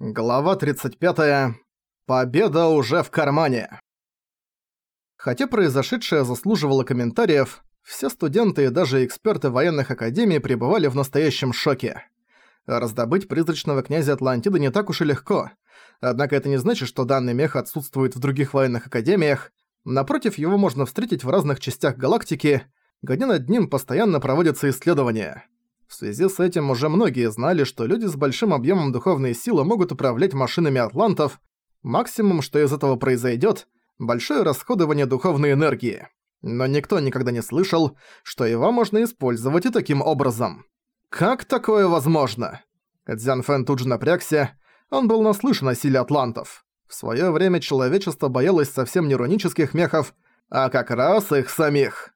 Глава 35. Победа уже в кармане. Хотя произошедшее заслуживало комментариев, все студенты и даже эксперты военных академий пребывали в настоящем шоке. Раздобыть призрачного князя Атлантиды не так уж и легко. Однако это не значит, что данный мех отсутствует в других военных академиях. Напротив, его можно встретить в разных частях галактики, где над ним постоянно проводятся исследования. В связи с этим уже многие знали, что люди с большим объемом духовной силы могут управлять машинами атлантов. Максимум, что из этого произойдет, большое расходование духовной энергии. Но никто никогда не слышал, что его можно использовать и таким образом. Как такое возможно? Дзян Фэн тут же напрягся, он был наслышан о силе атлантов. В своё время человечество боялось совсем не рунических мехов, а как раз их самих.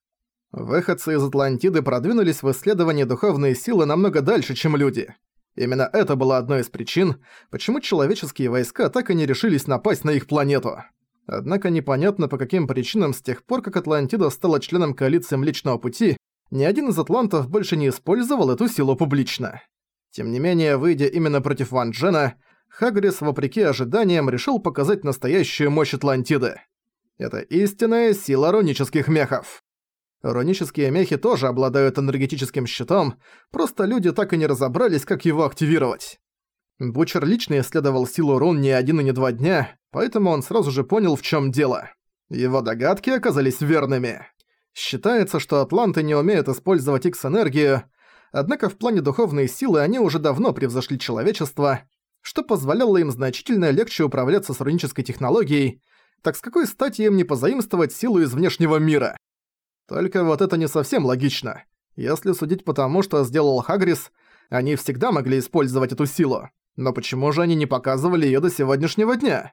Выходцы из Атлантиды продвинулись в исследовании духовной силы намного дальше, чем люди. Именно это было одной из причин, почему человеческие войска так и не решились напасть на их планету. Однако непонятно по каким причинам с тех пор, как Атлантида стала членом коалиции Млечного Пути, ни один из атлантов больше не использовал эту силу публично. Тем не менее, выйдя именно против Ван Джена, Хагрис, вопреки ожиданиям, решил показать настоящую мощь Атлантиды. Это истинная сила рунических мехов. Рунические мехи тоже обладают энергетическим щитом, просто люди так и не разобрались, как его активировать. Бучер лично исследовал силу рун не один и не два дня, поэтому он сразу же понял, в чем дело. Его догадки оказались верными. Считается, что атланты не умеют использовать X-энергию, однако в плане духовной силы они уже давно превзошли человечество, что позволяло им значительно легче управляться с рунической технологией, так с какой стати им не позаимствовать силу из внешнего мира? Только вот это не совсем логично. Если судить по тому, что сделал Хагрис, они всегда могли использовать эту силу. Но почему же они не показывали её до сегодняшнего дня?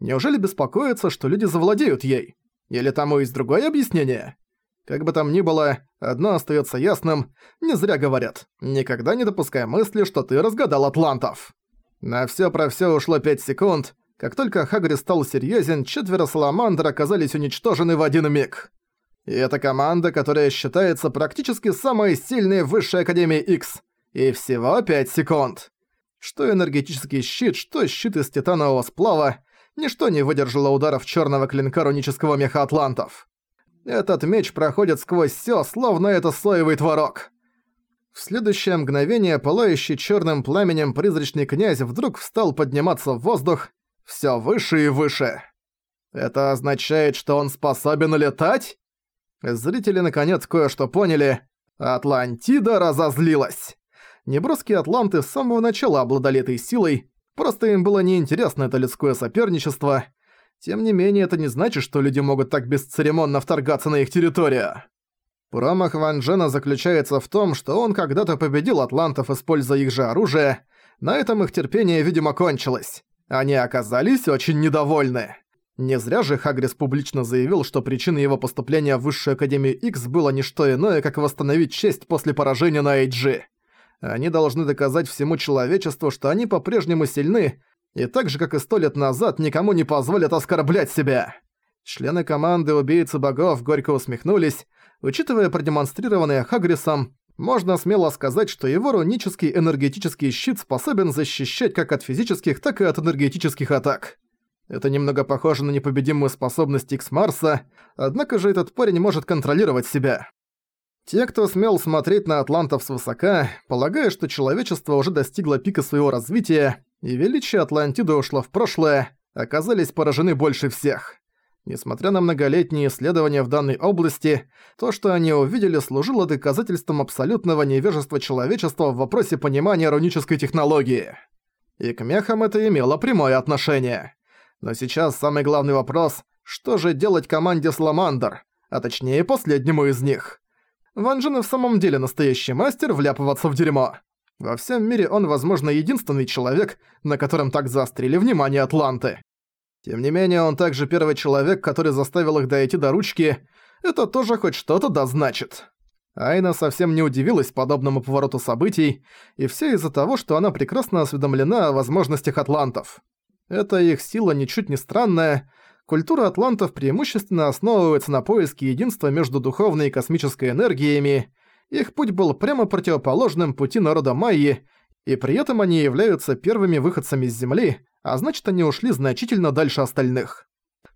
Неужели беспокоятся, что люди завладеют ей? Или тому есть другое объяснение? Как бы там ни было, одно остаётся ясным, не зря говорят, никогда не допускай мысли, что ты разгадал атлантов. На всё про всё ушло 5 секунд. Как только Хагрис стал серьёзен, четверо саламандр оказались уничтожены в один миг. И это команда, которая считается практически самой сильной в Высшей Академии X. И всего 5 секунд. Что энергетический щит, что щит из титанового сплава, ничто не выдержало ударов черного клинка рунического меха атлантов. Этот меч проходит сквозь всё, словно это соевый творог. В следующее мгновение пылающий черным пламенем призрачный князь вдруг встал подниматься в воздух все выше и выше. Это означает, что он способен летать? Зрители наконец кое-что поняли. Атлантида разозлилась. Неброские атланты с самого начала обладали этой силой, просто им было неинтересно это людское соперничество. Тем не менее, это не значит, что люди могут так бесцеремонно вторгаться на их территорию. Промах Ван Джена заключается в том, что он когда-то победил атлантов, используя их же оружие. На этом их терпение, видимо, кончилось. Они оказались очень недовольны. Не зря же Хагрис публично заявил, что причиной его поступления в Высшую Академию X было не что иное, как восстановить честь после поражения на IG. Они должны доказать всему человечеству, что они по-прежнему сильны, и так же, как и сто лет назад, никому не позволят оскорблять себя. Члены команды Убийцы Богов горько усмехнулись, учитывая продемонстрированное Хагрисом, можно смело сказать, что его рунический энергетический щит способен защищать как от физических, так и от энергетических атак. Это немного похоже на непобедимую способность X-Марса, однако же этот парень может контролировать себя. Те, кто смел смотреть на атлантов свысока, полагая, что человечество уже достигло пика своего развития, и величие Атлантиды ушло в прошлое, оказались поражены больше всех. Несмотря на многолетние исследования в данной области, то, что они увидели, служило доказательством абсолютного невежества человечества в вопросе понимания рунической технологии. И к мехам это имело прямое отношение. Но сейчас самый главный вопрос – что же делать команде Сламандр, а точнее последнему из них? Ван Джен в самом деле настоящий мастер вляпываться в дерьмо. Во всем мире он, возможно, единственный человек, на котором так заострили внимание Атланты. Тем не менее, он также первый человек, который заставил их дойти до ручки. Это тоже хоть что-то да значит. Айна совсем не удивилась подобному повороту событий, и все из-за того, что она прекрасно осведомлена о возможностях атлантов. Эта их сила ничуть не странная. Культура атлантов преимущественно основывается на поиске единства между духовной и космической энергиями. Их путь был прямо противоположным пути народа Майи, и при этом они являются первыми выходцами с Земли, а значит они ушли значительно дальше остальных.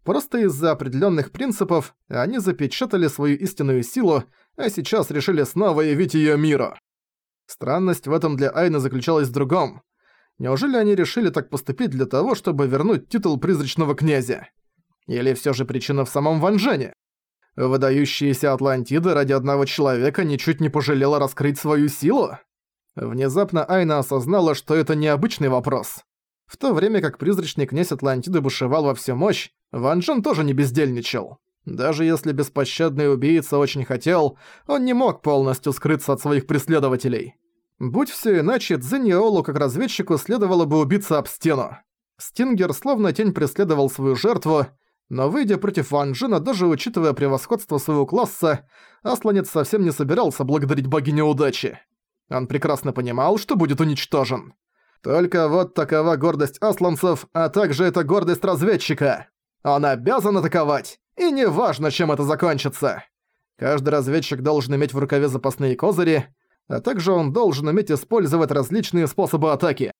Просто из-за определенных принципов они запечатали свою истинную силу, а сейчас решили снова явить ее миру. Странность в этом для Айны заключалась в другом. Неужели они решили так поступить для того, чтобы вернуть титул призрачного князя? Или все же причина в самом Ванжене? Выдающаяся Атлантида ради одного человека ничуть не пожалела раскрыть свою силу? Внезапно Айна осознала, что это необычный вопрос. В то время как призрачный князь Атлантиды бушевал во всю мощь, Ван Джен тоже не бездельничал. Даже если беспощадный убийца очень хотел, он не мог полностью скрыться от своих преследователей. Будь все иначе, Цзиньяолу как разведчику следовало бы убиться об стену. Стингер словно тень преследовал свою жертву, но выйдя против Ван Джина, даже учитывая превосходство своего класса, Асланец совсем не собирался благодарить богиню удачи. Он прекрасно понимал, что будет уничтожен. Только вот такова гордость асланцев, а также это гордость разведчика. Он обязан атаковать, и неважно, чем это закончится. Каждый разведчик должен иметь в рукаве запасные козыри, а также он должен уметь использовать различные способы атаки.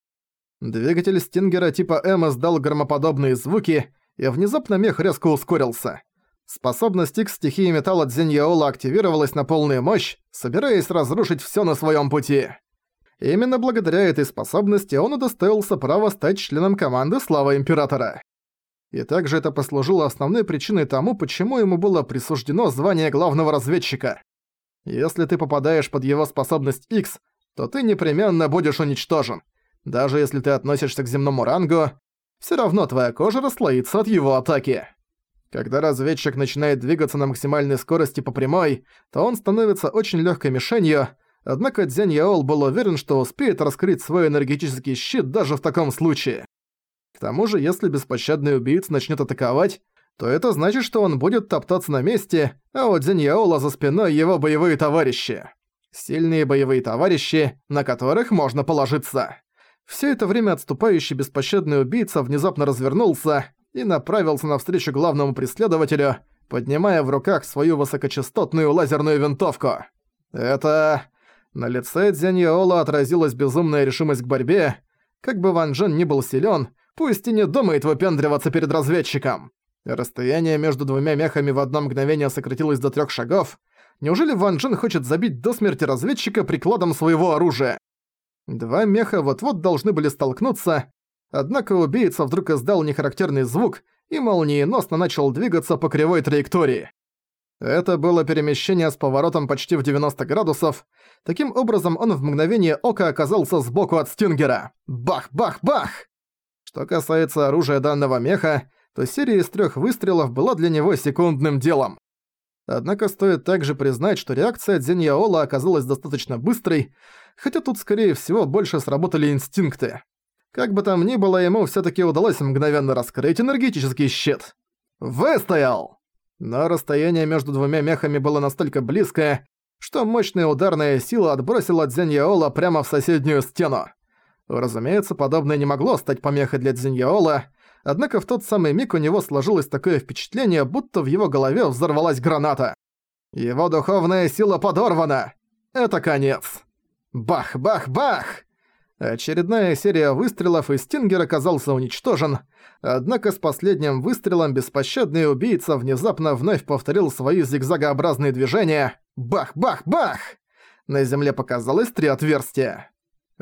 Двигатель Стингера типа М издал громоподобные звуки, и внезапно мех резко ускорился. Способность X стихии металла Дзиньяола активировалась на полную мощь, собираясь разрушить всё на своём пути. Именно благодаря этой способности он удостоился права стать членом команды Слава Императора. И также это послужило основной причиной тому, почему ему было присуждено звание главного разведчика. Если ты попадаешь под его способность X, то ты непременно будешь уничтожен. Даже если ты относишься к земному рангу, всё равно твоя кожа расслоится от его атаки. Когда разведчик начинает двигаться на максимальной скорости по прямой, то он становится очень легкой мишенью, однако Дзянь Яол был уверен, что успеет раскрыть свой энергетический щит даже в таком случае. К тому же, если беспощадный убийца начнет атаковать, то это значит, что он будет топтаться на месте, а у Дзянь Яола за спиной его боевые товарищи. Сильные боевые товарищи, на которых можно положиться. Все это время отступающий беспощадный убийца внезапно развернулся и направился навстречу главному преследователю, поднимая в руках свою высокочастотную лазерную винтовку. Это... На лице Дзяньяола отразилась безумная решимость к борьбе. Как бы Ван Джен ни был силен, пусть и не думает выпендриваться перед разведчиком. Расстояние между двумя мехами в одно мгновение сократилось до трех шагов. Неужели Ван Джен хочет забить до смерти разведчика прикладом своего оружия? Два меха вот-вот должны были столкнуться, Однако убийца вдруг издал нехарактерный звук и молниеносно начал двигаться по кривой траектории. Это было перемещение с поворотом почти в 90 градусов. Таким образом, он в мгновение ока оказался сбоку от Стингера. Бах-бах-бах! Что касается оружия данного меха, то серия из трех выстрелов была для него секундным делом. Однако стоит также признать, что реакция Дзиньяола оказалась достаточно быстрой, хотя тут, скорее всего, больше сработали инстинкты. Как бы там ни было, ему всё-таки удалось мгновенно раскрыть энергетический щит. Выстоял! Но расстояние между двумя мехами было настолько близкое, что мощная ударная сила отбросила Дзеньяола прямо в соседнюю стену. Разумеется, подобное не могло стать помехой для Дзеньяола, однако в тот самый миг у него сложилось такое впечатление, будто в его голове взорвалась граната. Его духовная сила подорвана! Это конец! Бах-бах-бах! Очередная серия выстрелов, и Стингер оказался уничтожен, однако с последним выстрелом беспощадный убийца внезапно вновь повторил свои зигзагообразные движения. Бах-бах-бах! На земле показалось три отверстия.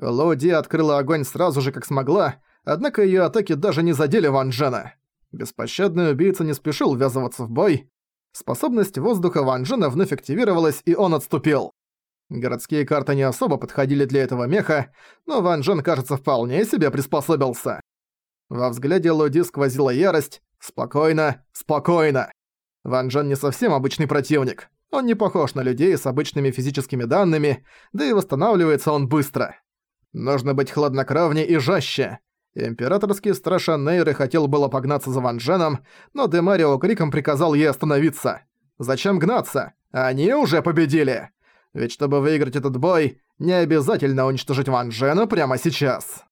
Лоди открыла огонь сразу же, как смогла, однако её атаки даже не задели Ван Джена. Беспощадный убийца не спешил ввязываться в бой. Способность воздуха Ван Джена вновь активировалась, и он отступил. Городские карты не особо подходили для этого меха, но Ван Джен, кажется, вполне себе приспособился. Во взгляде Луди сквозила ярость. «Спокойно, спокойно!» Ван Джен не совсем обычный противник. Он не похож на людей с обычными физическими данными, да и восстанавливается он быстро. Нужно быть хладнокровнее и жестче. Императорский страж Нейры хотел было погнаться за Ван Дженом, но Демарио криком приказал ей остановиться. «Зачем гнаться? Они уже победили!» Ведь чтобы выиграть этот бой, не обязательно уничтожить Ван Джена прямо сейчас.